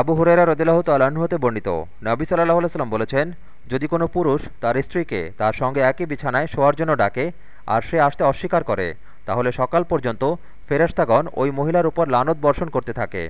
আবু হুরেরা রদিল্লাহ তাল্লাহ্ন হতে বর্ণিত। নবী সাল্লাহ সাল্লাম বলেছেন, যদি কোনো পুরুষ তার স্ত্রীকে তার সঙ্গে একই বিছানায় শোয়ার জন্য ডাকে আর সে আসতে অস্বীকার করে, তাহলে সকাল পর্যন্ত ফেরেস্তাগণ ওই মহিলার উপর লানত বর্ষণ করতে থাকে।